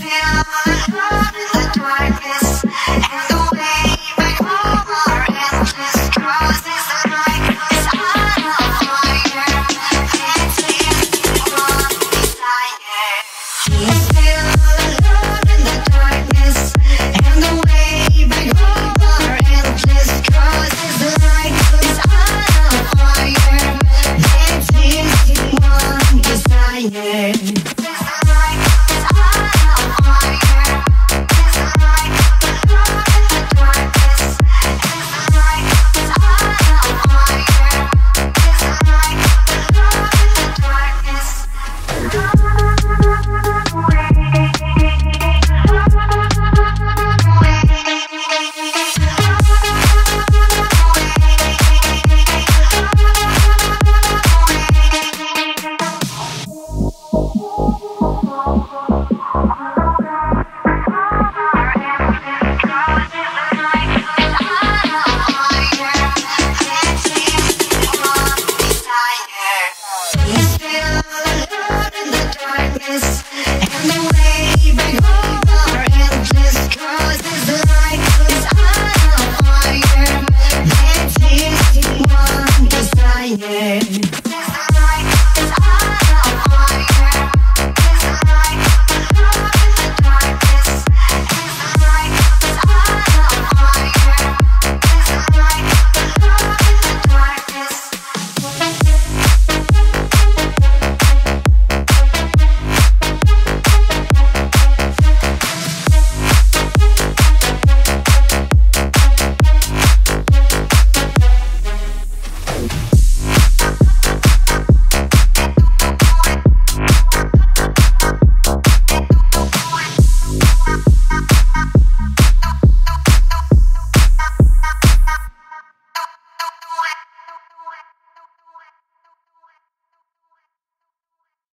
Yeah. it. darkness.